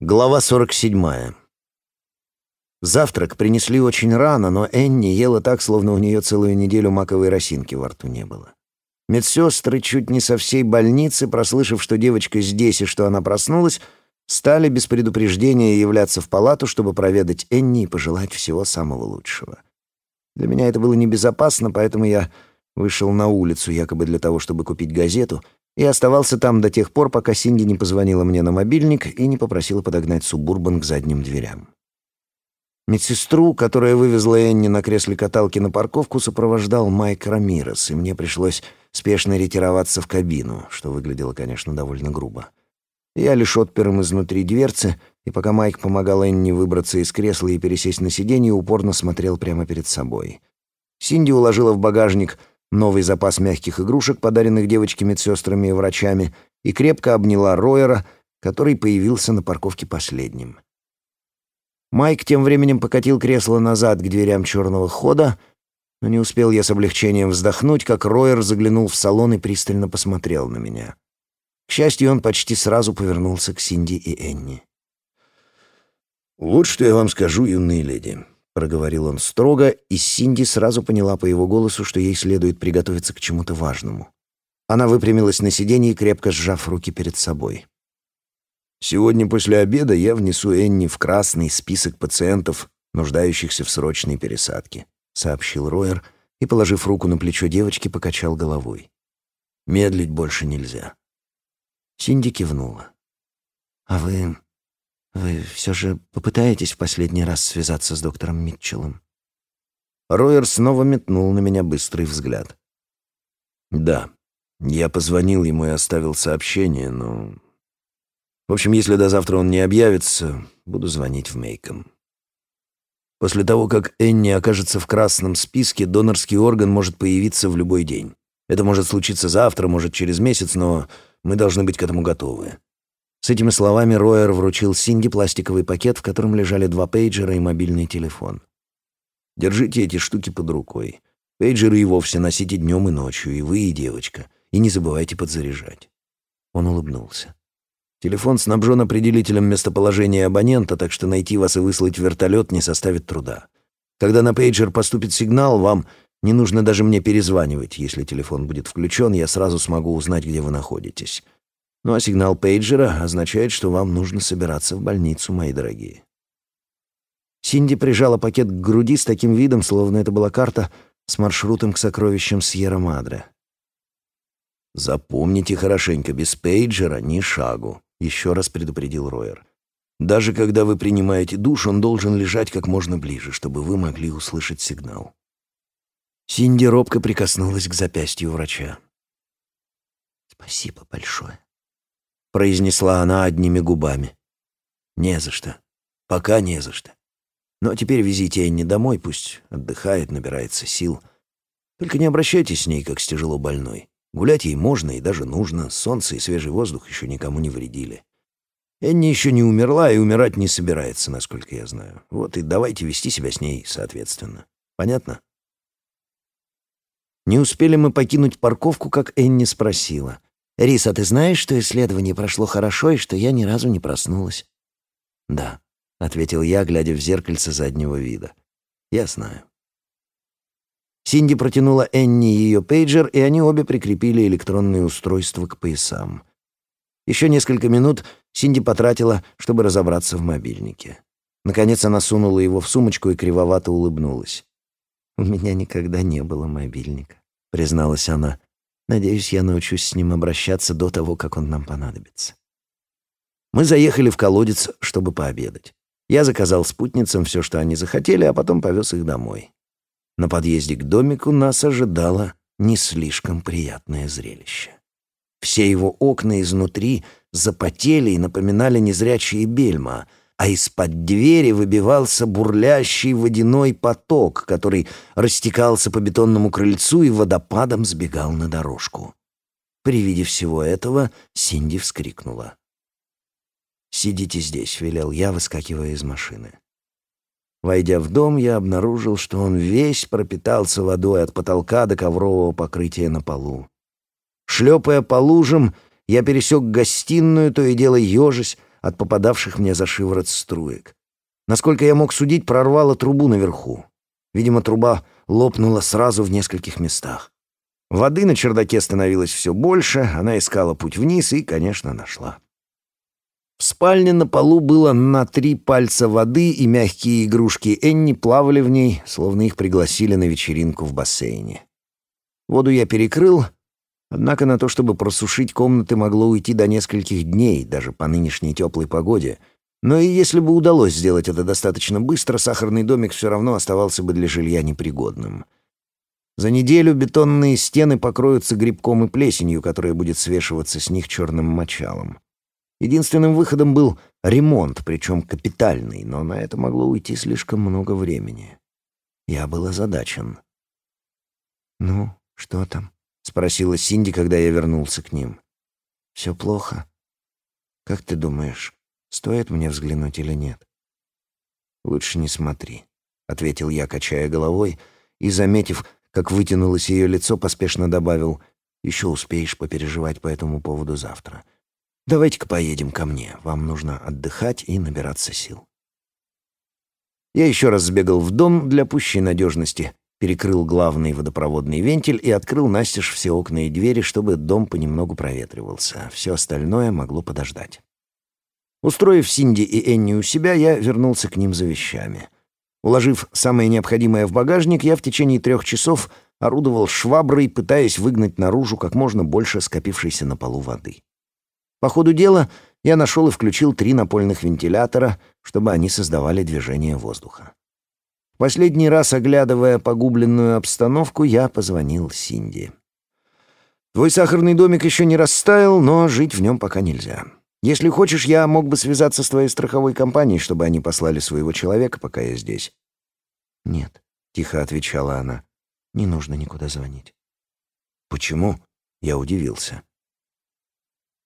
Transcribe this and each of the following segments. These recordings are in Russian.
Глава 47. Завтрак принесли очень рано, но Энни ела так, словно у нее целую неделю маковой росинки во рту не было. Медсестры чуть не со всей больницы, прослышав, что девочка здесь и что она проснулась, стали без предупреждения являться в палату, чтобы проведать Энни и пожелать всего самого лучшего. Для меня это было небезопасно, поэтому я вышел на улицу якобы для того, чтобы купить газету — и оставался там до тех пор, пока Синди не позвонила мне на мобильник и не попросила подогнать субурбан к задним дверям. Медсестру, которая вывезла Энни на кресле каталки на парковку, сопровождал Майк Рамирес, и мне пришлось спешно ретироваться в кабину, что выглядело, конечно, довольно грубо. Я лишь отпер изнутри дверцы, и пока Майк помогал Энни выбраться из кресла и пересесть на сиденье, упорно смотрел прямо перед собой. Синди уложила в багажник — новый запас мягких игрушек, подаренных девочке медсестрами и врачами, и крепко обняла Ройера, который появился на парковке последним. Майк тем временем покатил кресло назад к дверям черного хода, но не успел я с облегчением вздохнуть, как Ройер заглянул в салон и пристально посмотрел на меня. К счастью, он почти сразу повернулся к Синди и Энни. «Вот что я вам скажу, юные леди проговорил он строго, и Синди сразу поняла по его голосу, что ей следует приготовиться к чему-то важному. Она выпрямилась на сиденье, крепко сжав руки перед собой. «Сегодня после обеда я внесу Энни в красный список пациентов, нуждающихся в срочной пересадке», — сообщил Ройер и, положив руку на плечо девочки, покачал головой. «Медлить больше нельзя». Синди кивнула. «А вы вы все же попытаетесь в последний раз связаться с доктором Митчеллом?» Ройер снова метнул на меня быстрый взгляд. «Да, я позвонил ему и оставил сообщение, но... В общем, если до завтра он не объявится, буду звонить в Мейком. После того, как Энни окажется в красном списке, донорский орган может появиться в любой день. Это может случиться завтра, может через месяц, но мы должны быть к этому готовы. С этими словами Ройер вручил Синди пластиковый пакет, в котором лежали два пейджера и мобильный телефон. «Держите эти штуки под рукой. Пейджеры и вовсе носите днем и ночью, и вы, и девочка. И не забывайте подзаряжать». Он улыбнулся. «Телефон снабжен определителем местоположения абонента, так что найти вас и выслать вертолет не составит труда. Когда на пейджер поступит сигнал, вам не нужно даже мне перезванивать. Если телефон будет включен, я сразу смогу узнать, где вы находитесь». Ну а сигнал пейджера означает, что вам нужно собираться в больницу, мои дорогие. Синди прижала пакет к груди с таким видом, словно это была карта с маршрутом к сокровищам Сьерра-Мадре. «Запомните хорошенько, без пейджера ни шагу», — еще раз предупредил Ройер. «Даже когда вы принимаете душ, он должен лежать как можно ближе, чтобы вы могли услышать сигнал». Синди робко прикоснулась к запястью врача. «Спасибо большое», произнесла она одними губами. «Не за что. Пока не за что. Но теперь везите Энни домой, пусть отдыхает, набирается сил. Только не обращайтесь с ней, как с тяжело больной. Гулять ей можно и даже нужно. Солнце и свежий воздух еще никому не вредили. Энни еще не умерла и умирать не собирается, насколько я знаю. Вот и давайте вести себя с ней соответственно. Понятно?» Не успели мы покинуть парковку, как Энни спросила. «Рис, а ты знаешь, что исследование прошло хорошо и что я ни разу не проснулась?» «Да», — ответил я, глядя в зеркальце заднего вида. «Я знаю». Синди протянула Энни ее пейджер, и они обе прикрепили электронные устройства к поясам. Еще несколько минут Синди потратила, чтобы разобраться в мобильнике. Наконец она сунула его в сумочку и кривовато улыбнулась. «У меня никогда не было мобильника», — призналась она. Надеюсь, я научусь с ним обращаться до того, как он нам понадобится. Мы заехали в колодец, чтобы пообедать. Я заказал спутницам все, что они захотели, а потом повез их домой. На подъезде к домику нас ожидало не слишком приятное зрелище. Все его окна изнутри запотели и напоминали незрячие бельма — а из-под двери выбивался бурлящий водяной поток, который растекался по бетонному крыльцу и водопадом сбегал на дорожку. При виде всего этого Синди вскрикнула. «Сидите здесь», — велел я, выскакивая из машины. Войдя в дом, я обнаружил, что он весь пропитался водой от потолка до коврового покрытия на полу. Шлепая по лужам, я пересек гостиную, то и дело ежась, от попадавших мне за шиворот струек. Насколько я мог судить, прорвало трубу наверху. Видимо, труба лопнула сразу в нескольких местах. Воды на чердаке становилось все больше, она искала путь вниз и, конечно, нашла. В спальне на полу было на три пальца воды, и мягкие игрушки Энни плавали в ней, словно их пригласили на вечеринку в бассейне. Воду я перекрыл, однако на то, чтобы просушить комнаты, могло уйти до нескольких дней, даже по нынешней теплой погоде. Но и если бы удалось сделать это достаточно быстро, сахарный домик все равно оставался бы для жилья непригодным. За неделю бетонные стены покроются грибком и плесенью, которая будет свешиваться с них черным мочалом. Единственным выходом был ремонт, причем капитальный, но на это могло уйти слишком много времени. Я был озадачен. «Ну, что там?» — спросила Синди, когда я вернулся к ним. «Все плохо. Как ты думаешь, стоит мне взглянуть или нет?» «Лучше не смотри», — ответил я, качая головой, и, заметив, как вытянулось ее лицо, поспешно добавил, «Еще успеешь попереживать по этому поводу завтра». Давайте-ка поедем ко мне. Вам нужно отдыхать и набираться сил. Я еще раз сбегал в дом для пущей надежности, перекрыл главный водопроводный вентиль и открыл настежь все окна и двери, чтобы дом понемногу проветривался. Все остальное могло подождать. Устроив Синди и Энни у себя, я вернулся к ним за вещами. Уложив самое необходимое в багажник, я в течение трех часов орудовал шваброй, пытаясь выгнать наружу как можно больше скопившейся на полу воды. По ходу дела я нашел и включил три напольных вентилятора, чтобы они создавали движение воздуха. Последний раз, оглядывая погубленную обстановку, я позвонил Синди. «Твой сахарный домик еще не растаял, но жить в нем пока нельзя. Если хочешь, я мог бы связаться с твоей страховой компанией, чтобы они послали своего человека, пока я здесь». «Нет», — тихо отвечала она, — «не нужно никуда звонить». «Почему?» — я удивился.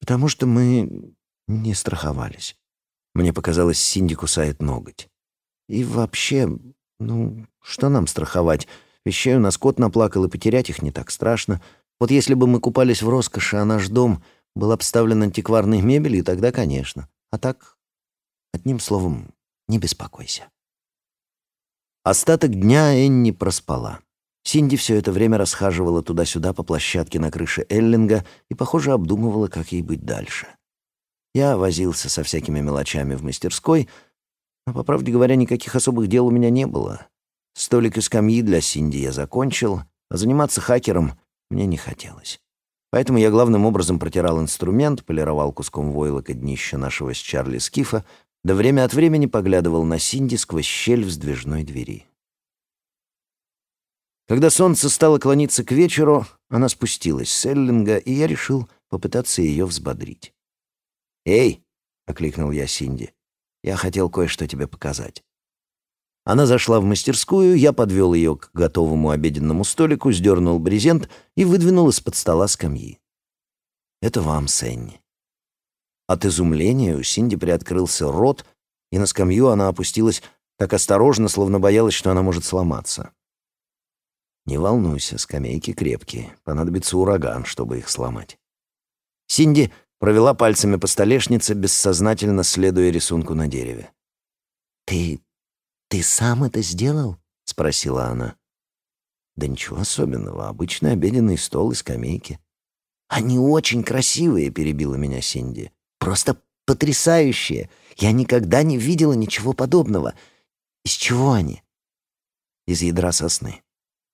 Потому что мы не страховались. Мне показалось, Синди кусает ноготь. И вообще, ну, что нам страховать? Вещей у нас кот наплакал, и потерять их не так страшно. Вот если бы мы купались в роскоши, а наш дом был обставлен антикварной мебелью, тогда, конечно. А так, одним словом, не беспокойся. Остаток дня Энни проспала. Синди все это время расхаживала туда-сюда по площадке на крыше Эллинга и, похоже, обдумывала, как ей быть дальше. Я возился со всякими мелочами в мастерской, но, по правде говоря, никаких особых дел у меня не было. Столик и скамьи для Синди я закончил, а заниматься хакером мне не хотелось. Поэтому я главным образом протирал инструмент, полировал куском войлока днище нашего с Чарли скифа, да время от времени поглядывал на Синди сквозь щель в сдвижной двери. Когда солнце стало клониться к вечеру, она спустилась с Эллинга, и я решил попытаться ее взбодрить. «Эй!» — окликнул я Синди. «Я хотел кое-что тебе показать». Она зашла в мастерскую, я подвел ее к готовому обеденному столику, сдернул брезент и выдвинул из-под стола скамьи. «Это вам, Сенни». От изумления у Синди приоткрылся рот, и на скамью она опустилась так осторожно, словно боялась, что она может сломаться. Не волнуйся, скамейки крепкие. Понадобится ураган, чтобы их сломать. Синди провела пальцами по столешнице, бессознательно следуя рисунку на дереве. «Ты... ты сам это сделал?» — спросила она. «Да ничего особенного. Обычный обеденный стол и скамейки». «Они очень красивые», — перебила меня Синди. «Просто потрясающие. Я никогда не видела ничего подобного. Из чего они?» «Из ядра сосны».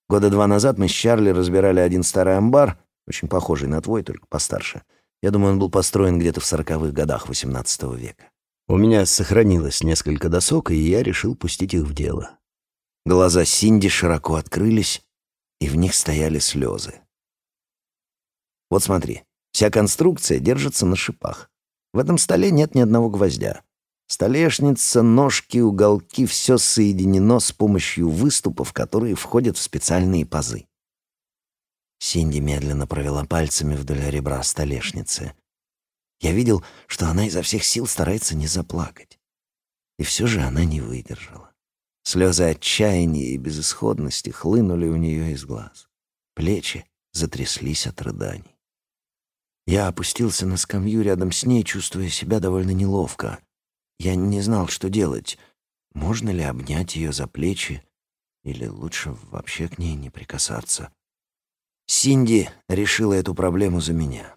Года два назад мы с Чарли разбирали один старый амбар, очень похожий на твой, только постарше. Я думаю, он был построен где-то в сороковых годах XVIII века. У меня сохранилось несколько досок, и я решил пустить их в дело. Глаза Синди широко открылись, и в них стояли слезы. Вот смотри, вся конструкция держится на шипах. В этом столе нет ни одного гвоздя. Столешница, ножки, уголки — все соединено с помощью выступов, которые входят в специальные пазы. Синди медленно провела пальцами вдоль ребра столешницы. Я видел, что она изо всех сил старается не заплакать. И все же она не выдержала. Слезы отчаяния и безысходности хлынули у нее из глаз. Плечи затряслись от рыданий. Я опустился на скамью рядом с ней, чувствуя себя довольно неловко. Я не знал, что делать. Можно ли обнять ее за плечи, или лучше вообще к ней не прикасаться? Синди решила эту проблему за меня.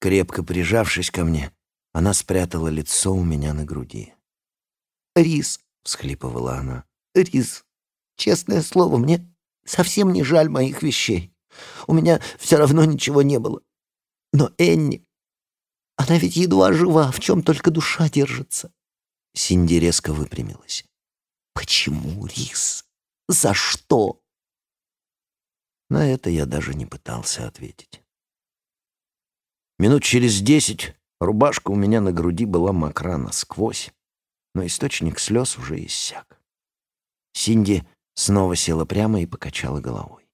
Крепко прижавшись ко мне, она спрятала лицо у меня на груди. «Рис», — всхлипывала она, — «Рис, честное слово, мне совсем не жаль моих вещей. У меня все равно ничего не было. Но Энни, она ведь едва жива, в чем только душа держится. Синди резко выпрямилась. Почему, Рис? За что? На это я даже не пытался ответить. Минут через десять рубашка у меня на груди была мокра насквозь, но источник слез уже иссяк. Синди снова села прямо и покачала головой.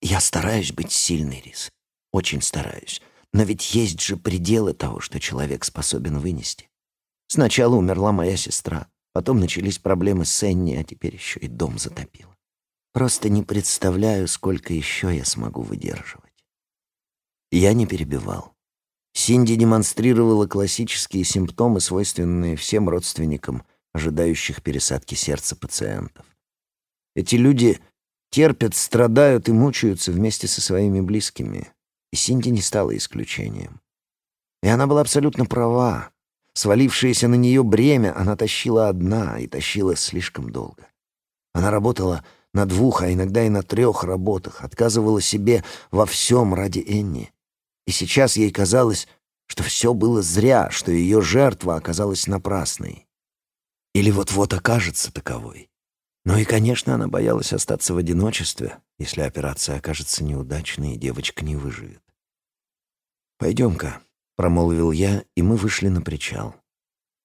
«Я стараюсь быть сильной, Рис. Очень стараюсь. Но ведь есть же пределы того, что человек способен вынести. Сначала умерла моя сестра, потом начались проблемы с Энни, а теперь еще и дом затопило. Просто не представляю, сколько еще я смогу выдерживать. Я не перебивал. Синди демонстрировала классические симптомы, свойственные всем родственникам, ожидающих пересадки сердца пациентов. Эти люди терпят, страдают и мучаются вместе со своими близкими, и Синди не стала исключением. И она была абсолютно права. Свалившееся на нее бремя она тащила одна и тащила слишком долго. Она работала на двух, а иногда и на трех работах, отказывала себе во всем ради Энни. И сейчас ей казалось, что все было зря, что ее жертва оказалась напрасной. Или вот-вот окажется таковой. Но и, конечно, она боялась остаться в одиночестве, если операция окажется неудачной и девочка не выживет. «Пойдем-ка», — промолвил я, и мы вышли на причал.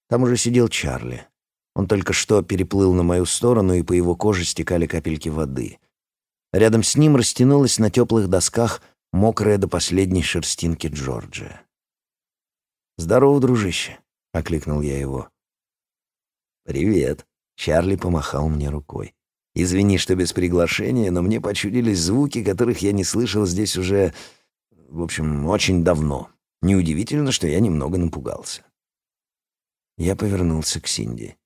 Там уже сидел Чарли. Он только что переплыл на мою сторону, и по его коже стекали капельки воды. Рядом с ним растянулась на теплых досках мокрая до последней шерстинки Джорджия. «Здорово, дружище», — окликнул я его. «Привет», — Чарли помахал мне рукой. «Извини, что без приглашения, но мне почудились звуки, которых я не слышал здесь уже в общем, очень давно. Неудивительно, что я немного напугался. Я повернулся к Синди.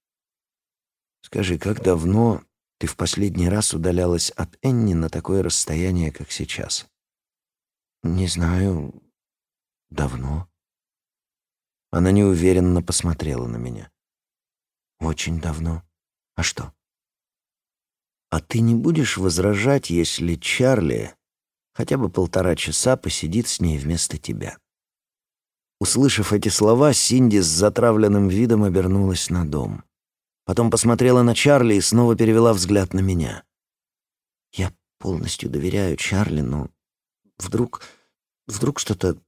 «Скажи, как давно ты в последний раз удалялась от Энни на такое расстояние, как сейчас?» «Не знаю. Давно». Она неуверенно посмотрела на меня. «Очень давно. А что?» «А ты не будешь возражать, если Чарли хотя бы полтора часа посидит с ней вместо тебя. Услышав эти слова, Синди с затравленным видом обернулась на дом. Потом посмотрела на Чарли и снова перевела взгляд на меня. «Я полностью доверяю Чарли, но вдруг... вдруг что-то...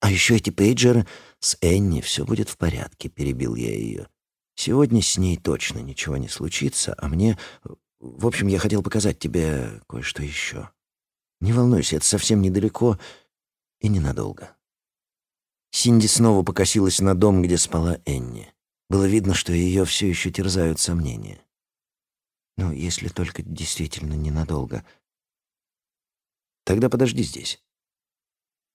А еще эти пейджеры с Энни, все будет в порядке», — перебил я ее. «Сегодня с ней точно ничего не случится, а мне... В общем, я хотел показать тебе кое-что еще». Не волнуйся, это совсем недалеко и ненадолго. Синди снова покосилась на дом, где спала Энни. Было видно, что ее все еще терзают сомнения. Ну, если только действительно ненадолго. Тогда подожди здесь.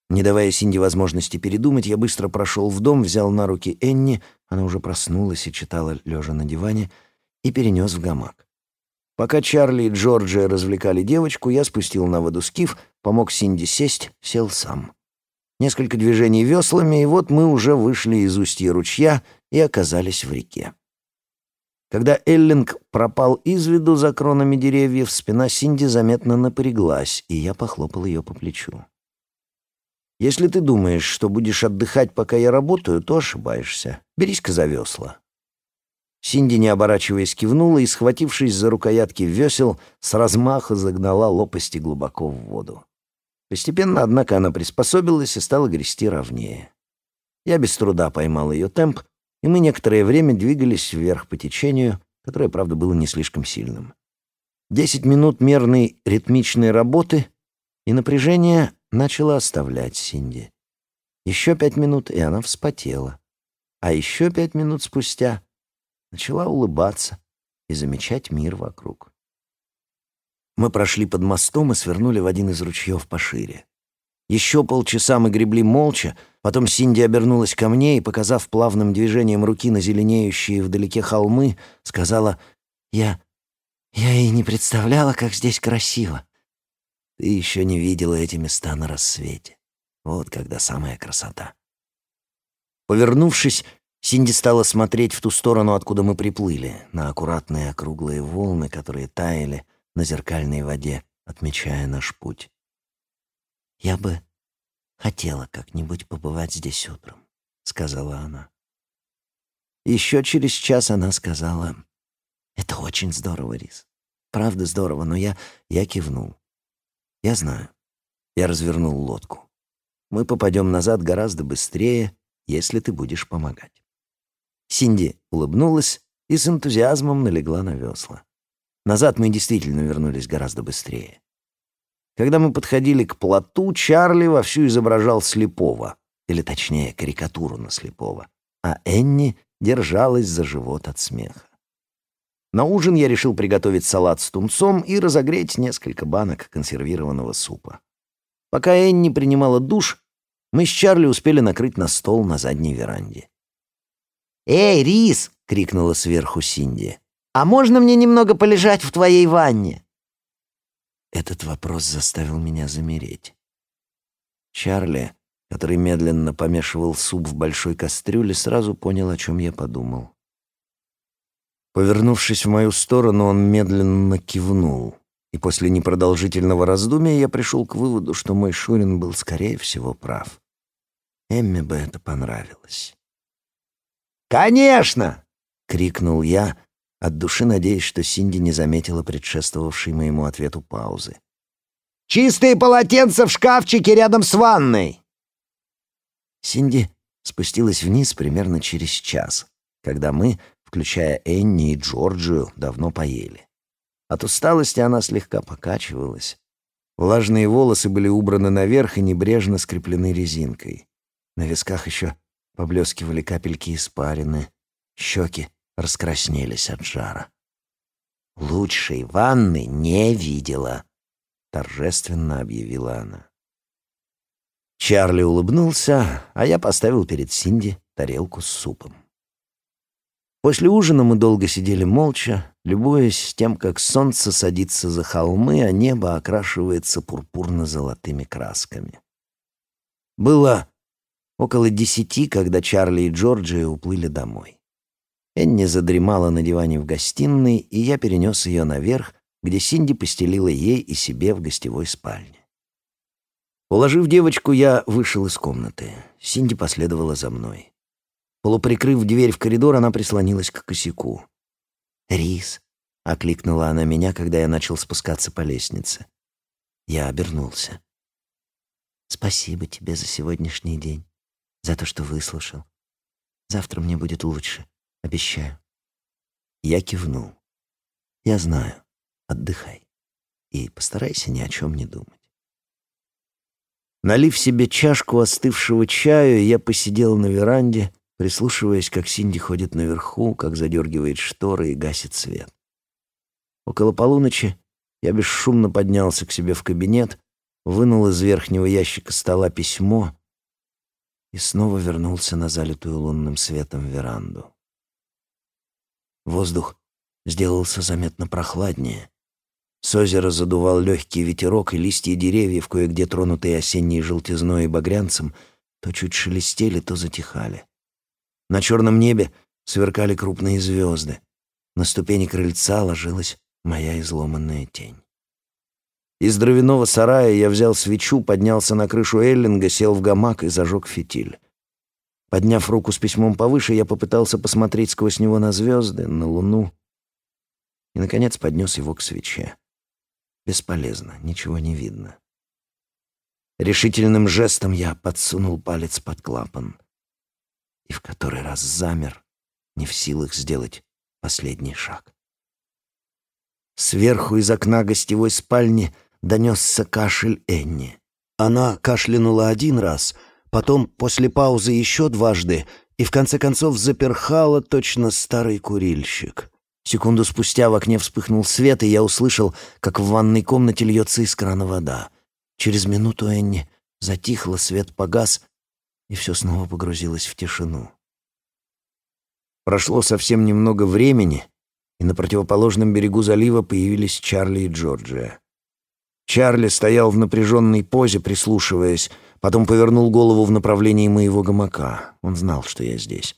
Не давая Синди возможности передумать, я быстро прошел в дом, взял на руки Энни, она уже проснулась и читала, лежа на диване, и перенес в гамак. Пока Чарли и Джорджия развлекали девочку, я спустил на воду скиф, помог Синди сесть, сел сам. Несколько движений веслами, и вот мы уже вышли из устья ручья и оказались в реке. Когда Эллинг пропал из виду за кронами деревьев, спина Синди заметно напряглась, и я похлопал ее по плечу. «Если ты думаешь, что будешь отдыхать, пока я работаю, то ошибаешься. Берись-ка за весла. Синди, не оборачиваясь, кивнула и, схватившись за рукоятки весел, с размаха загнала лопасти глубоко в воду. Постепенно, однако, она приспособилась и стала грести ровнее. Я без труда поймал ее темп, и мы некоторое время двигались вверх по течению, которое, правда, было не слишком сильным. Десять минут мерной ритмичной работы, и напряжение начало оставлять Синди. Еще пять минут, и она вспотела. А еще пять минут спустя начала улыбаться и замечать мир вокруг. Мы прошли под мостом и свернули в один из ручьев пошире. Еще полчаса мы гребли молча, потом Синди обернулась ко мне и, показав плавным движением руки на зеленеющие вдалеке холмы, сказала «Я... я и не представляла, как здесь красиво». Ты еще не видела эти места на рассвете. Вот когда самая красота. Повернувшись, Синди стала смотреть в ту сторону, откуда мы приплыли, на аккуратные округлые волны, которые таяли на зеркальной воде, отмечая наш путь. «Я бы хотела как-нибудь побывать здесь утром», — сказала она. Еще через час она сказала, «Это очень здорово, Рис. Правда здорово, но я... я кивнул. Я знаю. Я развернул лодку. Мы попадем назад гораздо быстрее, если ты будешь помогать». Синди улыбнулась и с энтузиазмом налегла на весла. Назад мы действительно вернулись гораздо быстрее. Когда мы подходили к плоту, Чарли вовсю изображал слепого, или точнее, карикатуру на слепого, а Энни держалась за живот от смеха. На ужин я решил приготовить салат с тунцом и разогреть несколько банок консервированного супа. Пока Энни принимала душ, мы с Чарли успели накрыть на стол на задней веранде. «Эй, Рис!» — крикнула сверху Синди. «А можно мне немного полежать в твоей ванне?» Этот вопрос заставил меня замереть. Чарли, который медленно помешивал суп в большой кастрюле, сразу понял, о чем я подумал. Повернувшись в мою сторону, он медленно кивнул, и после непродолжительного раздумья я пришел к выводу, что мой Шурин был, скорее всего, прав. Эмме бы это понравилось. «Конечно!» — крикнул я, от души надеясь, что Синди не заметила предшествовавшей моему ответу паузы. «Чистые полотенца в шкафчике рядом с ванной!» Синди спустилась вниз примерно через час, когда мы, включая Энни и Джорджию, давно поели. От усталости она слегка покачивалась. Влажные волосы были убраны наверх и небрежно скреплены резинкой. На висках еще Поблескивали капельки испарины, щеки раскраснелись от жара. «Лучшей ванны не видела», — торжественно объявила она. Чарли улыбнулся, а я поставил перед Синди тарелку с супом. После ужина мы долго сидели молча, любуясь тем, как солнце садится за холмы, а небо окрашивается пурпурно-золотыми красками. Было Около десяти, когда Чарли и Джорджия уплыли домой. Энни задремала на диване в гостиной, и я перенес ее наверх, где Синди постелила ей и себе в гостевой спальне. Уложив девочку, я вышел из комнаты. Синди последовала за мной. Полуприкрыв дверь в коридор, она прислонилась к косяку. «Рис», — окликнула она меня, когда я начал спускаться по лестнице. Я обернулся. «Спасибо тебе за сегодняшний день за то, что выслушал. Завтра мне будет лучше, обещаю. Я кивнул. Я знаю. Отдыхай. И постарайся ни о чем не думать. Налив себе чашку остывшего чаю, я посидел на веранде, прислушиваясь, как Синди ходит наверху, как задергивает шторы и гасит свет. Около полуночи я бесшумно поднялся к себе в кабинет, вынул из верхнего ящика стола письмо и снова вернулся на залитую лунным светом веранду. Воздух сделался заметно прохладнее. С озера задувал легкий ветерок, и листья деревьев, кое-где тронутые осенней желтизной и багрянцем, то чуть шелестели, то затихали. На черном небе сверкали крупные звезды. На ступени крыльца ложилась моя изломанная тень. Из дровяного сарая я взял свечу, поднялся на крышу Эллинга, сел в гамак и зажег фитиль. Подняв руку с письмом повыше, я попытался посмотреть сквозь него на звезды, на луну. И, наконец, поднес его к свече. Бесполезно, ничего не видно. Решительным жестом я подсунул палец под клапан. И в который раз замер, не в силах сделать последний шаг. Сверху из окна гостевой спальни — донесся кашель Энни. Она кашлянула один раз, потом после паузы еще дважды и в конце концов заперхала точно старый курильщик. Секунду спустя в окне вспыхнул свет, и я услышал, как в ванной комнате льется из крана вода. Через минуту Энни затихло, свет погас, и все снова погрузилось в тишину. Прошло совсем немного времени, и на противоположном берегу залива появились Чарли и Джорджия. Чарли стоял в напряженной позе, прислушиваясь, потом повернул голову в направлении моего гамака. Он знал, что я здесь.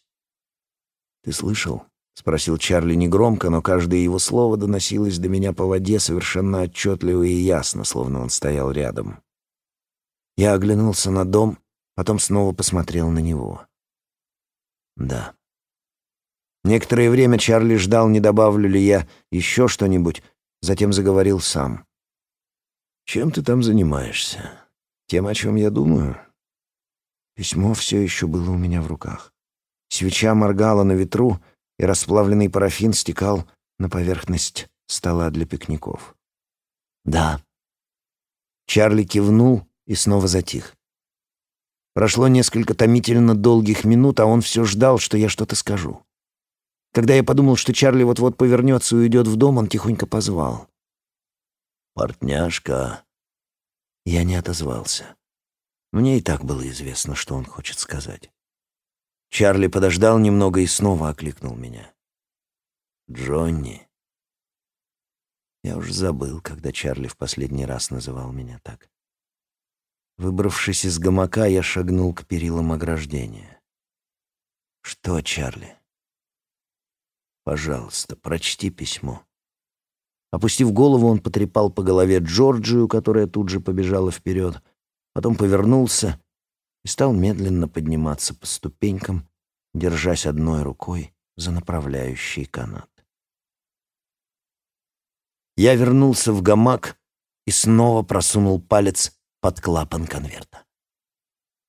«Ты слышал?» — спросил Чарли негромко, но каждое его слово доносилось до меня по воде совершенно отчетливо и ясно, словно он стоял рядом. Я оглянулся на дом, потом снова посмотрел на него. «Да». Некоторое время Чарли ждал, не добавлю ли я еще что-нибудь, затем заговорил сам. «Чем ты там занимаешься? Тем, о чем я думаю?» Письмо все еще было у меня в руках. Свеча моргала на ветру, и расплавленный парафин стекал на поверхность стола для пикников. «Да». Чарли кивнул и снова затих. Прошло несколько томительно долгих минут, а он все ждал, что я что-то скажу. Когда я подумал, что Чарли вот-вот повернется и уйдет в дом, он тихонько позвал. «Портняшка». Я не отозвался. Мне и так было известно, что он хочет сказать. Чарли подождал немного и снова окликнул меня. «Джонни». Я уже забыл, когда Чарли в последний раз называл меня так. Выбравшись из гамака, я шагнул к перилам ограждения. «Что, Чарли?» «Пожалуйста, прочти письмо». Опустив голову, он потрепал по голове Джорджию, которая тут же побежала вперед, потом повернулся и стал медленно подниматься по ступенькам, держась одной рукой за направляющий канат. Я вернулся в гамак и снова просунул палец под клапан конверта.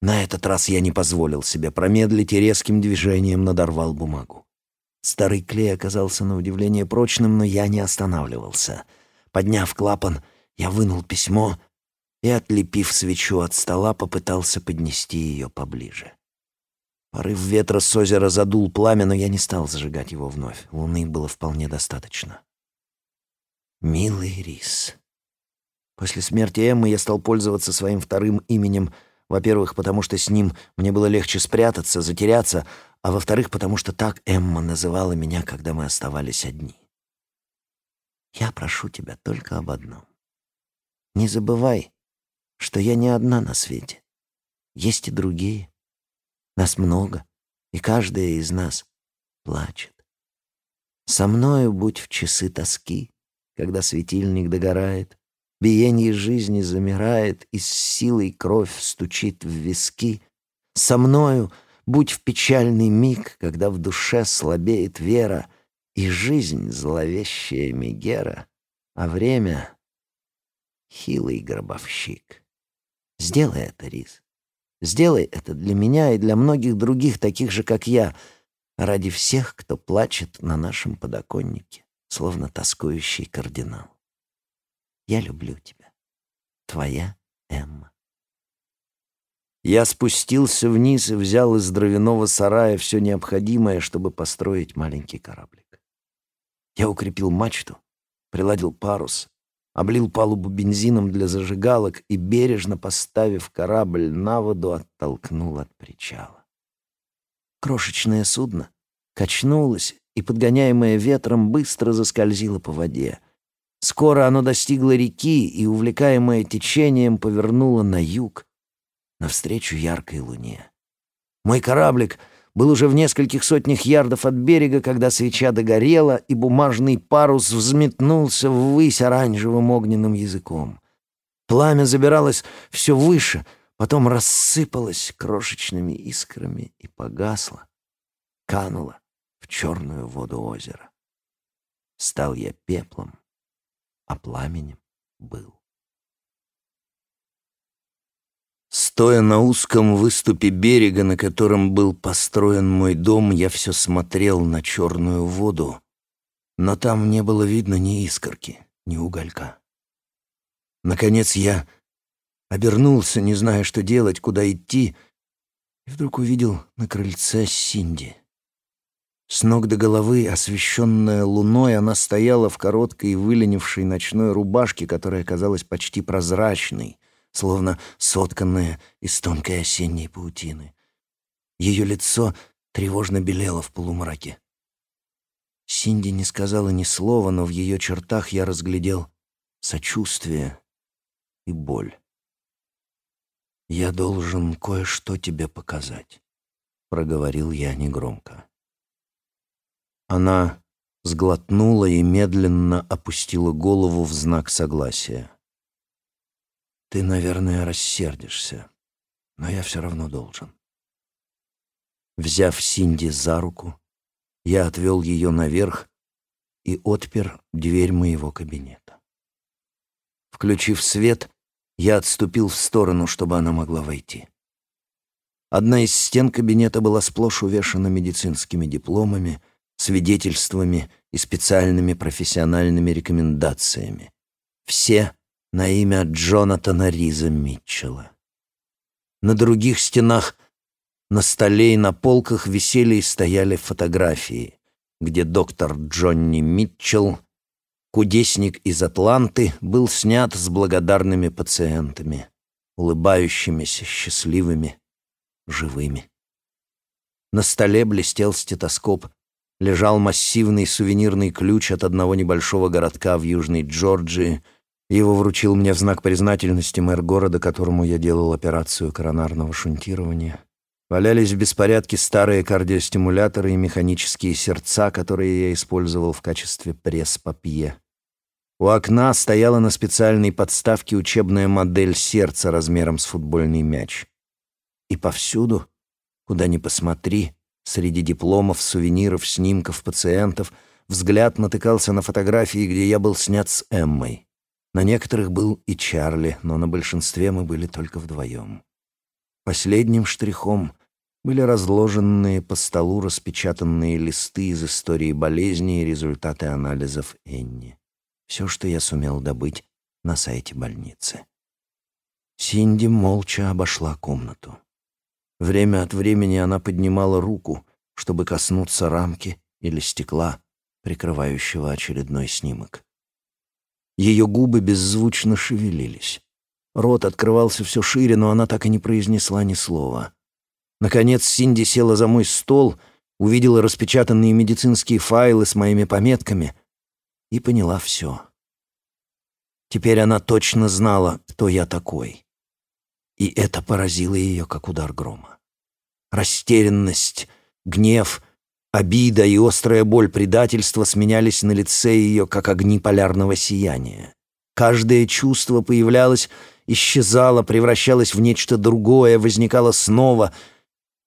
На этот раз я не позволил себе промедлить и резким движением надорвал бумагу. Старый клей оказался на удивление прочным, но я не останавливался. Подняв клапан, я вынул письмо и, отлепив свечу от стола, попытался поднести ее поближе. Порыв ветра с озера задул пламя, но я не стал зажигать его вновь. Луны было вполне достаточно. Милый Рис. После смерти Эммы я стал пользоваться своим вторым именем, во-первых, потому что с ним мне было легче спрятаться, затеряться, а во-вторых, потому что так Эмма называла меня, когда мы оставались одни. Я прошу тебя только об одном. Не забывай, что я не одна на свете. Есть и другие. Нас много, и каждая из нас плачет. Со мною будь в часы тоски, когда светильник догорает, биение жизни замирает, и с силой кровь стучит в виски. Со мною будь в печальный миг, когда в душе слабеет вера, и жизнь зловещая Мегера, а время — хилый гробовщик. Сделай это, Рис. Сделай это для меня и для многих других, таких же, как я, ради всех, кто плачет на нашем подоконнике, словно тоскующий кардинал. Я люблю тебя. Твоя Эмма. Я спустился вниз и взял из дровяного сарая все необходимое, чтобы построить маленький кораблик. Я укрепил мачту, приладил парус, облил палубу бензином для зажигалок и, бережно поставив корабль на воду, оттолкнул от причала. Крошечное судно качнулось и, подгоняемое ветром, быстро заскользило по воде. Скоро оно достигло реки и, увлекаемое течением, повернуло на юг, навстречу яркой луне. Мой кораблик — был уже в нескольких сотнях ярдов от берега, когда свеча догорела, и бумажный парус взметнулся ввысь оранжевым огненным языком. Пламя забиралось все выше, потом рассыпалось крошечными искрами и погасло, кануло в черную воду озера. Стал я пеплом, а пламенем был. Стоя на узком выступе берега, на котором был построен мой дом, я все смотрел на черную воду, но там не было видно ни искорки, ни уголька. Наконец я обернулся, не зная, что делать, куда идти, и вдруг увидел на крыльце Синди. С ног до головы, освещенная луной, она стояла в короткой выленившей ночной рубашке, которая казалась почти прозрачной, словно сотканное из тонкой осенней паутины. Ее лицо тревожно белело в полумраке. Синди не сказала ни слова, но в ее чертах я разглядел сочувствие и боль. «Я должен кое-что тебе показать», — проговорил я негромко. Она сглотнула и медленно опустила голову в знак согласия. «Ты, наверное, рассердишься, но я все равно должен». Взяв Синди за руку, я отвел ее наверх и отпер дверь моего кабинета. Включив свет, я отступил в сторону, чтобы она могла войти. Одна из стен кабинета была сплошь увешана медицинскими дипломами — свидетельствами и специальными профессиональными рекомендациями. Все на имя Джонатана Риза Митчелла. На других стенах, на столе и на полках висели и стояли фотографии, где доктор Джонни Митчелл, кудесник из Атланты, был снят с благодарными пациентами, улыбающимися, счастливыми, живыми. На столе блестел стетоскоп лежал массивный сувенирный ключ от одного небольшого городка в Южной Джорджии. Его вручил мне в знак признательности мэр города, которому я делал операцию коронарного шунтирования. Валялись в беспорядке старые кардиостимуляторы и механические сердца, которые я использовал в качестве пресс-папье. У окна стояла на специальной подставке учебная модель сердца размером с футбольный мяч. И повсюду, куда ни посмотри, Среди дипломов, сувениров, снимков пациентов взгляд натыкался на фотографии, где я был снят с Эммой. На некоторых был и Чарли, но на большинстве мы были только вдвоем. Последним штрихом были разложенные по столу распечатанные листы из истории болезни и результаты анализов Энни. Все, что я сумел добыть на сайте больницы. Синди молча обошла комнату. Время от времени она поднимала руку, чтобы коснуться рамки или стекла, прикрывающего очередной снимок. Ее губы беззвучно шевелились. Рот открывался все шире, но она так и не произнесла ни слова. Наконец Синди села за мой стол, увидела распечатанные медицинские файлы с моими пометками и поняла все. Теперь она точно знала, кто я такой. И это поразило ее, как удар грома. Растерянность, гнев, обида и острая боль предательства сменялись на лице ее, как огни полярного сияния. Каждое чувство появлялось, исчезало, превращалось в нечто другое, возникало снова.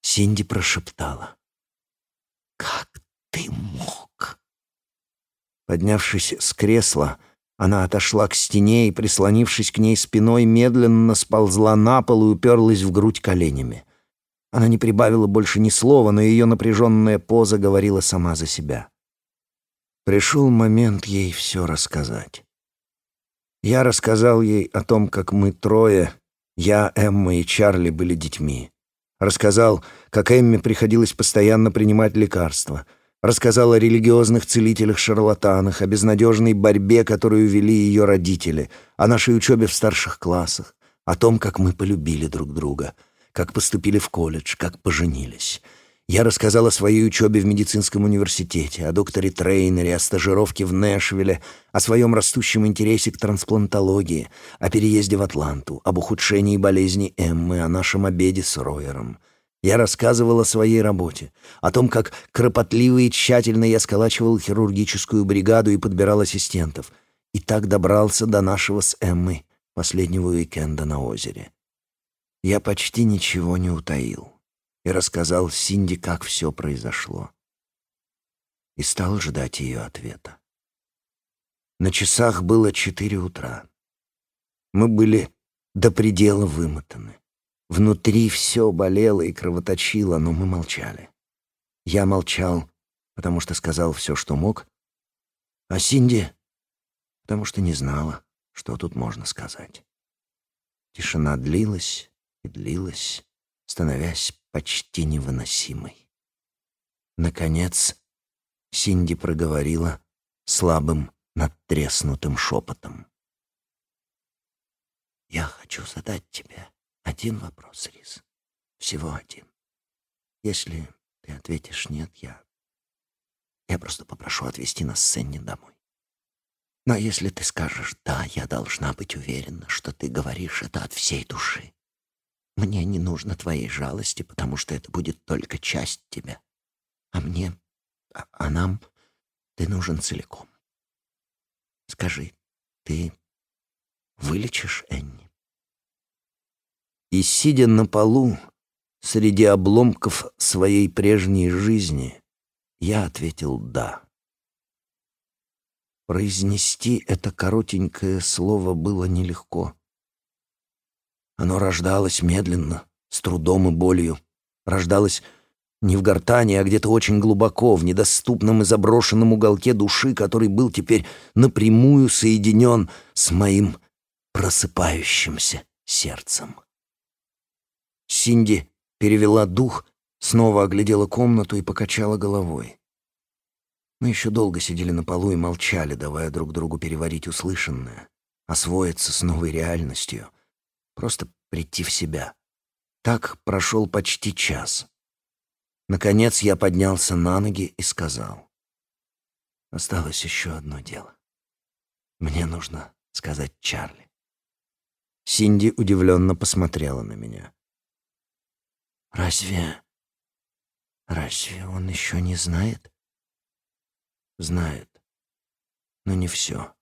Синди прошептала. «Как ты мог?» Поднявшись с кресла, она отошла к стене и, прислонившись к ней спиной, медленно сползла на пол и уперлась в грудь коленями. Она не прибавила больше ни слова, но ее напряженная поза говорила сама за себя. Пришел момент ей все рассказать. Я рассказал ей о том, как мы трое, я, Эмма и Чарли, были детьми. Рассказал, как Эмме приходилось постоянно принимать лекарства. Рассказал о религиозных целителях-шарлатанах, о безнадежной борьбе, которую вели ее родители, о нашей учебе в старших классах, о том, как мы полюбили друг друга — как поступили в колледж, как поженились. Я рассказал о своей учебе в медицинском университете, о докторе Трейнере, о стажировке в Нэшвилле, о своем растущем интересе к трансплантологии, о переезде в Атланту, об ухудшении болезни Эммы, о нашем обеде с Ройером. Я рассказывал о своей работе, о том, как кропотливо и тщательно я сколачивал хирургическую бригаду и подбирал ассистентов. И так добрался до нашего с Эммой последнего уикенда на озере. Я почти ничего не утаил и рассказал Синди, как все произошло. И стал ждать ее ответа. На часах было четыре утра. Мы были до предела вымотаны. Внутри все болело и кровоточило, но мы молчали. Я молчал, потому что сказал все, что мог, а Синди, потому что не знала, что тут можно сказать. Тишина длилась, и длилась, становясь почти невыносимой. Наконец, Синди проговорила слабым, надтреснутым шепотом. Я хочу задать тебе один вопрос, Рис. Всего один. Если ты ответишь «нет», я... Я просто попрошу отвезти нас с Сенни домой. Но если ты скажешь «да», я должна быть уверена, что ты говоришь это от всей души. Мне не нужно твоей жалости, потому что это будет только часть тебя. А мне, а, а нам ты нужен целиком. Скажи, ты вылечишь Энни? И, сидя на полу, среди обломков своей прежней жизни, я ответил «да». Произнести это коротенькое слово было нелегко. Оно рождалось медленно, с трудом и болью. Рождалось не в гортани, а где-то очень глубоко, в недоступном и заброшенном уголке души, который был теперь напрямую соединен с моим просыпающимся сердцем. Синди перевела дух, снова оглядела комнату и покачала головой. Мы еще долго сидели на полу и молчали, давая друг другу переварить услышанное, освоиться с новой реальностью, просто прийти в себя. Так прошел почти час. Наконец я поднялся на ноги и сказал. Осталось еще одно дело. Мне нужно сказать Чарли. Синди удивленно посмотрела на меня. «Разве... разве он еще не знает?» знает, но не все.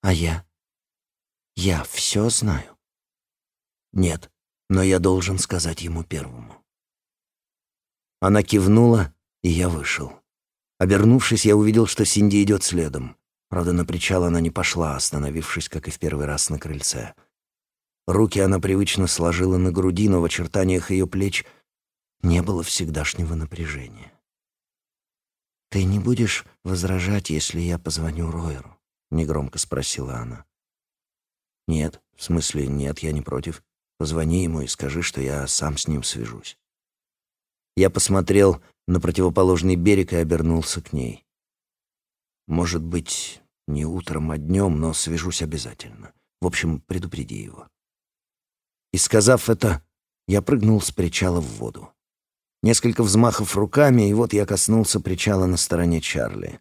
А я? Я все знаю? Нет, но я должен сказать ему первому. Она кивнула, и я вышел. Обернувшись, я увидел, что Синди идет следом. Правда, на причал она не пошла, остановившись, как и в первый раз на крыльце. Руки она привычно сложила на груди, но в очертаниях ее плеч не было всегдашнего напряжения. «Ты не будешь возражать, если я позвоню Ройеру?» — негромко спросила она. «Нет, в смысле, нет, я не против. Позвони ему и скажи, что я сам с ним свяжусь». Я посмотрел на противоположный берег и обернулся к ней. «Может быть, не утром, а днем, но свяжусь обязательно. В общем, предупреди его». И сказав это, я прыгнул с причала в воду. Несколько взмахов руками, и вот я коснулся причала на стороне Чарли.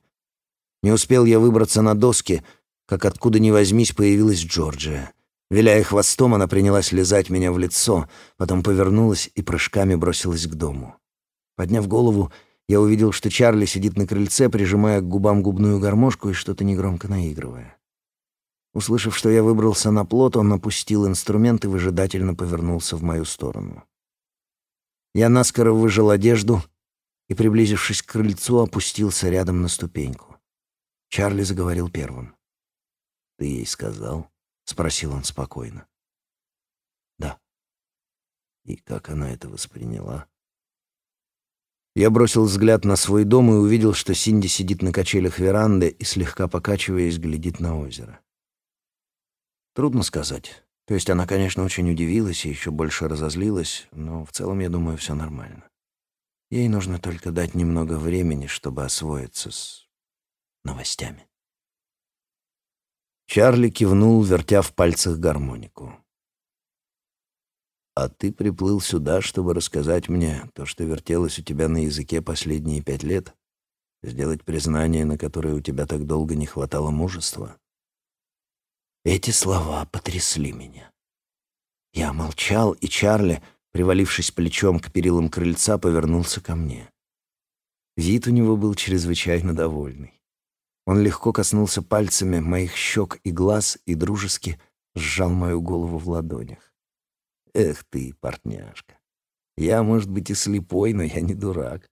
Не успел я выбраться на доски, как откуда ни возьмись появилась Джорджия. Виляя хвостом, она принялась лизать меня в лицо, потом повернулась и прыжками бросилась к дому. Подняв голову, я увидел, что Чарли сидит на крыльце, прижимая к губам губную гармошку и что-то негромко наигрывая. Услышав, что я выбрался на плот, он опустил инструмент и выжидательно повернулся в мою сторону. Я наскоро выжил одежду и, приблизившись к крыльцу, опустился рядом на ступеньку. Чарли заговорил первым. «Ты ей сказал?» — спросил он спокойно. «Да». «И как она это восприняла?» Я бросил взгляд на свой дом и увидел, что Синди сидит на качелях веранды и, слегка покачиваясь, глядит на озеро. Трудно сказать. То есть она, конечно, очень удивилась и еще больше разозлилась, но в целом, я думаю, все нормально. Ей нужно только дать немного времени, чтобы освоиться с новостями. Чарли кивнул, вертя в пальцах гармонику. «А ты приплыл сюда, чтобы рассказать мне то, что вертелось у тебя на языке последние пять лет? Сделать признание, на которое у тебя так долго не хватало мужества?» Эти слова потрясли меня. Я молчал, и Чарли, привалившись плечом к перилам крыльца, повернулся ко мне. Вид у него был чрезвычайно довольный. Он легко коснулся пальцами моих щек и глаз и дружески сжал мою голову в ладонях. «Эх ты, партняшка! Я, может быть, и слепой, но я не дурак».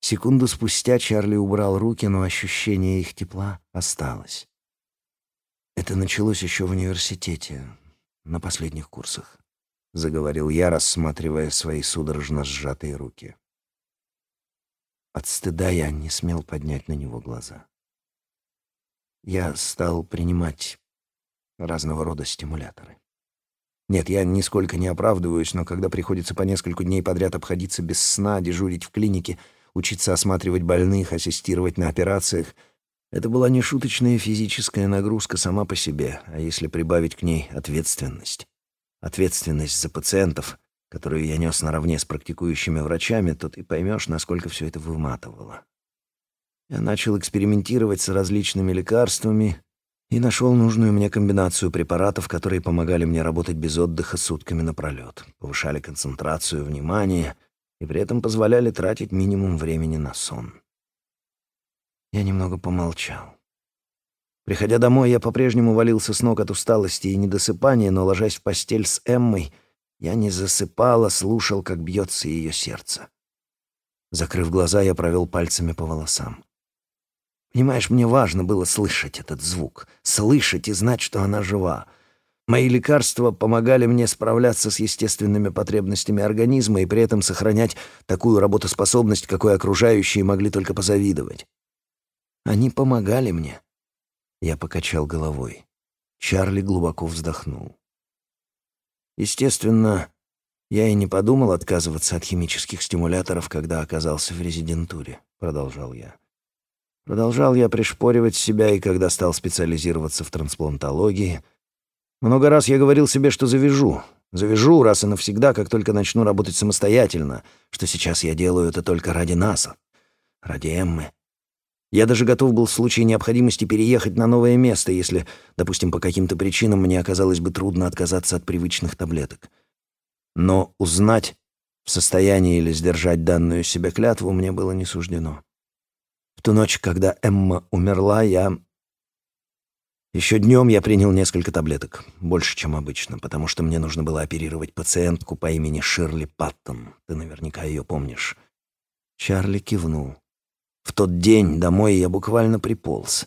Секунду спустя Чарли убрал руки, но ощущение их тепла осталось. Это началось еще в университете, на последних курсах, заговорил я, рассматривая свои судорожно сжатые руки. От стыда я не смел поднять на него глаза. Я стал принимать разного рода стимуляторы. Нет, я нисколько не оправдываюсь, но когда приходится по несколько дней подряд обходиться без сна, дежурить в клинике, учиться осматривать больных, ассистировать на операциях — Это была нешуточная физическая нагрузка сама по себе, а если прибавить к ней ответственность, ответственность за пациентов, которую я нес наравне с практикующими врачами, то ты поймешь, насколько все это выматывало. Я начал экспериментировать с различными лекарствами и нашел нужную мне комбинацию препаратов, которые помогали мне работать без отдыха сутками напролет, повышали концентрацию внимания и при этом позволяли тратить минимум времени на сон. Я немного помолчал. Приходя домой, я по-прежнему валился с ног от усталости и недосыпания, но, ложась в постель с Эммой, я не засыпал, а слушал, как бьется ее сердце. Закрыв глаза, я провел пальцами по волосам. Понимаешь, мне важно было слышать этот звук, слышать и знать, что она жива. Мои лекарства помогали мне справляться с естественными потребностями организма и при этом сохранять такую работоспособность, какой окружающие могли только позавидовать. Они помогали мне. Я покачал головой. Чарли глубоко вздохнул. Естественно, я и не подумал отказываться от химических стимуляторов, когда оказался в резидентуре, продолжал я. Продолжал я пришпоривать себя и когда стал специализироваться в трансплантологии. Много раз я говорил себе, что завяжу. Завяжу раз и навсегда, как только начну работать самостоятельно, что сейчас я делаю это только ради нас, ради Эммы, я даже готов был в случае необходимости переехать на новое место, если, допустим, по каким-то причинам мне оказалось бы трудно отказаться от привычных таблеток. Но узнать, в состоянии ли сдержать данную себе клятву, мне было не суждено. В ту ночь, когда Эмма умерла, я... Еще днем я принял несколько таблеток, больше, чем обычно, потому что мне нужно было оперировать пациентку по имени Ширли Паттон. Ты наверняка ее помнишь. Чарли кивнул. В тот день домой я буквально приполз.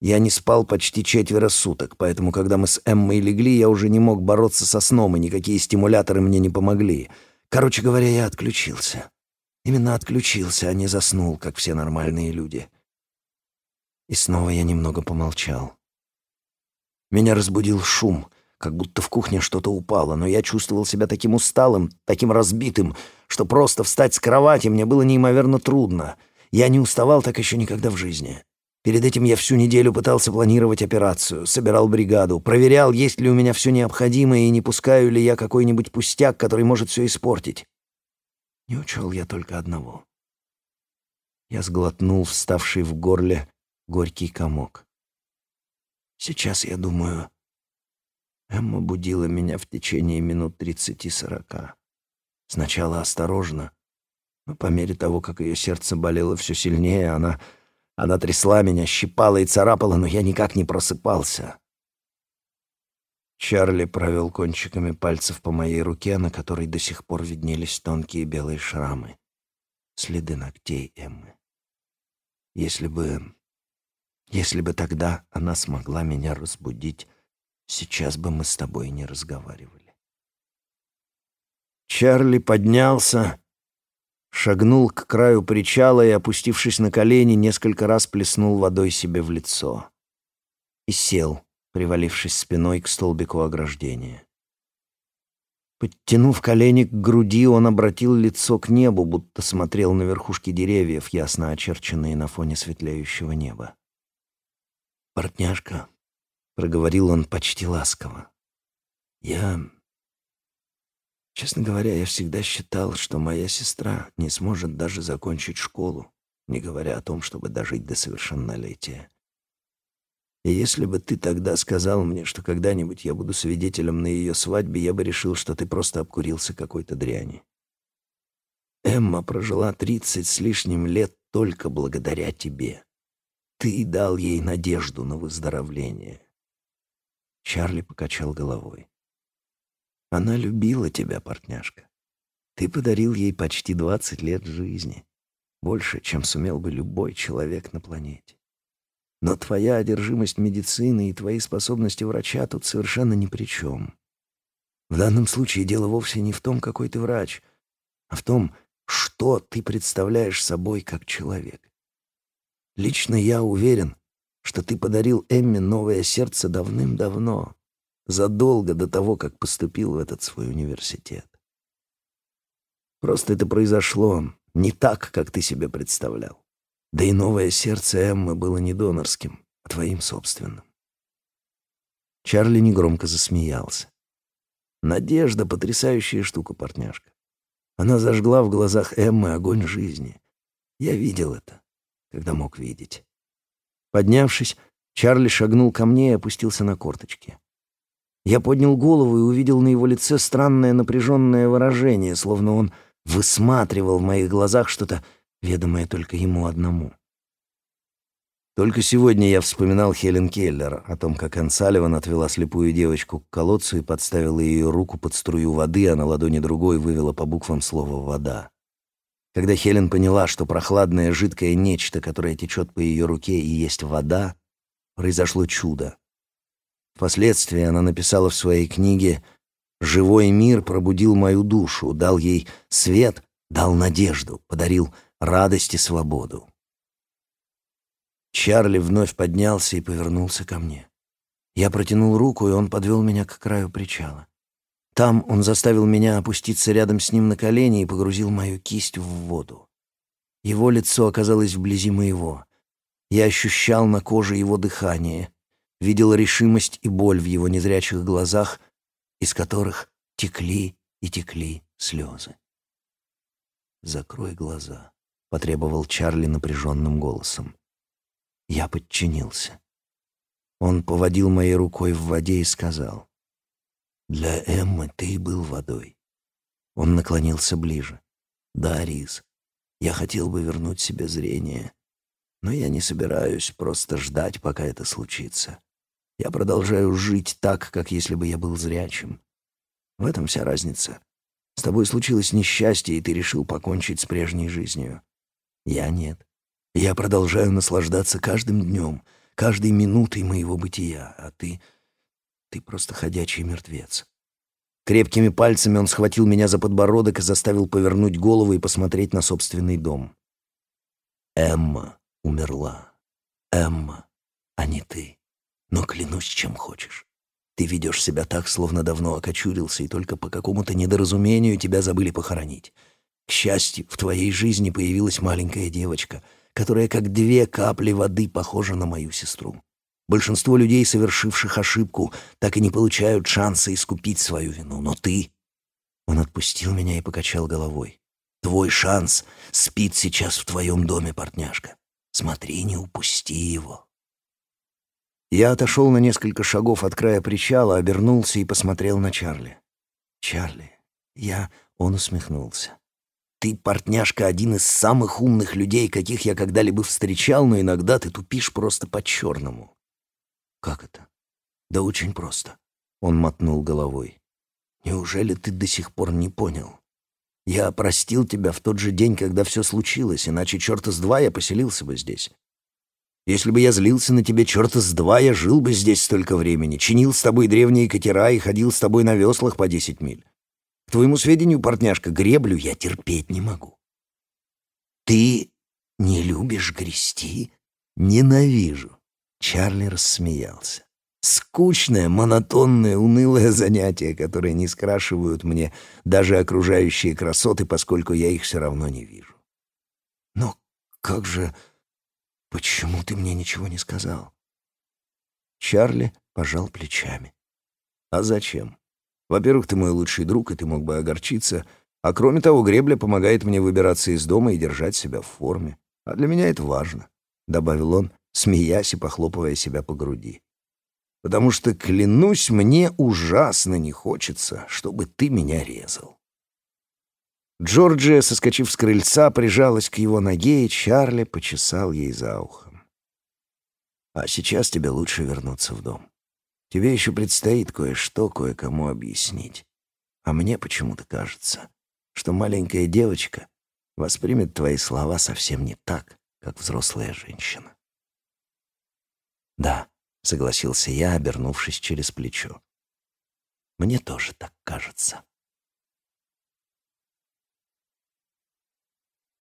Я не спал почти четверо суток, поэтому, когда мы с Эммой легли, я уже не мог бороться со сном, и никакие стимуляторы мне не помогли. Короче говоря, я отключился. Именно отключился, а не заснул, как все нормальные люди. И снова я немного помолчал. Меня разбудил шум, как будто в кухне что-то упало, но я чувствовал себя таким усталым, таким разбитым, что просто встать с кровати мне было неимоверно трудно — я не уставал так еще никогда в жизни. Перед этим я всю неделю пытался планировать операцию, собирал бригаду, проверял, есть ли у меня все необходимое и не пускаю ли я какой-нибудь пустяк, который может все испортить. Не учел я только одного. Я сглотнул вставший в горле горький комок. Сейчас я думаю, Эмма будила меня в течение минут тридцати-сорока. Сначала осторожно, но по мере того, как ее сердце болело все сильнее, она, она трясла меня, щипала и царапала, но я никак не просыпался. Чарли провел кончиками пальцев по моей руке, на которой до сих пор виднелись тонкие белые шрамы, следы ногтей Эммы. Если бы... Если бы тогда она смогла меня разбудить, сейчас бы мы с тобой не разговаривали. Чарли поднялся шагнул к краю причала и, опустившись на колени, несколько раз плеснул водой себе в лицо. И сел, привалившись спиной к столбику ограждения. Подтянув колени к груди, он обратил лицо к небу, будто смотрел на верхушки деревьев, ясно очерченные на фоне светлеющего неба. «Портняшка», — проговорил он почти ласково, — «я Честно говоря, я всегда считал, что моя сестра не сможет даже закончить школу, не говоря о том, чтобы дожить до совершеннолетия. И если бы ты тогда сказал мне, что когда-нибудь я буду свидетелем на ее свадьбе, я бы решил, что ты просто обкурился какой-то дряни. Эмма прожила тридцать с лишним лет только благодаря тебе. Ты дал ей надежду на выздоровление. Чарли покачал головой. Она любила тебя, партняшка. Ты подарил ей почти двадцать лет жизни. Больше, чем сумел бы любой человек на планете. Но твоя одержимость медицины и твои способности врача тут совершенно ни при чем. В данном случае дело вовсе не в том, какой ты врач, а в том, что ты представляешь собой как человек. Лично я уверен, что ты подарил Эмме новое сердце давным-давно, задолго до того, как поступил в этот свой университет. Просто это произошло не так, как ты себе представлял. Да и новое сердце Эммы было не донорским, а твоим собственным. Чарли негромко засмеялся. Надежда — потрясающая штука, партняшка. Она зажгла в глазах Эммы огонь жизни. Я видел это, когда мог видеть. Поднявшись, Чарли шагнул ко мне и опустился на корточки. Я поднял голову и увидел на его лице странное напряженное выражение, словно он высматривал в моих глазах что-то, ведомое только ему одному. Только сегодня я вспоминал Хелен Келлер, о том, как Энн Салливан отвела слепую девочку к колодцу и подставила ее руку под струю воды, а на ладони другой вывела по буквам слово «вода». Когда Хелен поняла, что прохладное жидкое нечто, которое течет по ее руке и есть вода, произошло чудо. Впоследствии она написала в своей книге «Живой мир пробудил мою душу, дал ей свет, дал надежду, подарил радость и свободу». Чарли вновь поднялся и повернулся ко мне. Я протянул руку, и он подвел меня к краю причала. Там он заставил меня опуститься рядом с ним на колени и погрузил мою кисть в воду. Его лицо оказалось вблизи моего. Я ощущал на коже его дыхание, видел решимость и боль в его незрячих глазах, из которых текли и текли слезы. «Закрой глаза», — потребовал Чарли напряженным голосом. Я подчинился. Он поводил моей рукой в воде и сказал, для Эммы ты был водой. Он наклонился ближе. Да, Рис, я хотел бы вернуть себе зрение, но я не собираюсь просто ждать, пока это случится. Я продолжаю жить так, как если бы я был зрячим. В этом вся разница. С тобой случилось несчастье, и ты решил покончить с прежней жизнью. Я нет. Я продолжаю наслаждаться каждым днем, каждой минутой моего бытия, а ты ты просто ходячий мертвец. Крепкими пальцами он схватил меня за подбородок и заставил повернуть голову и посмотреть на собственный дом. Эмма умерла. Эмма, а не ты. Но клянусь, чем хочешь. Ты ведешь себя так, словно давно окочурился, и только по какому-то недоразумению тебя забыли похоронить. К счастью, в твоей жизни появилась маленькая девочка, которая как две капли воды похожа на мою сестру. Большинство людей, совершивших ошибку, так и не получают шанса искупить свою вину. Но ты... Он отпустил меня и покачал головой. Твой шанс спит сейчас в твоем доме, партняшка. Смотри, не упусти его. Я отошел на несколько шагов от края причала, обернулся и посмотрел на Чарли. «Чарли, я...» — он усмехнулся. «Ты, партняшка, один из самых умных людей, каких я когда-либо встречал, но иногда ты тупишь просто по-черному. «Как это?» «Да очень просто». Он мотнул головой. «Неужели ты до сих пор не понял? Я простил тебя в тот же день, когда все случилось, иначе черта с два я поселился бы здесь. Если бы я злился на тебя черта с два, я жил бы здесь столько времени, чинил с тобой древние катера и ходил с тобой на веслах по десять миль. К твоему сведению, партняшка, греблю я терпеть не могу. Ты не любишь грести? Ненавижу. Чарли рассмеялся. Скучное, монотонное, унылое занятие, которое не скрашивают мне даже окружающие красоты, поскольку я их все равно не вижу. Но как же... Почему ты мне ничего не сказал? Чарли пожал плечами. А зачем? Во-первых, ты мой лучший друг, и ты мог бы огорчиться. А кроме того, гребля помогает мне выбираться из дома и держать себя в форме. А для меня это важно, — добавил он, смеясь и похлопывая себя по груди. «Потому что, клянусь, мне ужасно не хочется, чтобы ты меня резал». Джорджия, соскочив с крыльца, прижалась к его ноге, и Чарли почесал ей за ухом. «А сейчас тебе лучше вернуться в дом. Тебе еще предстоит кое-что кое-кому объяснить. А мне почему-то кажется, что маленькая девочка воспримет твои слова совсем не так, как взрослая женщина. «Да», — согласился я, обернувшись через плечо. «Мне тоже так кажется».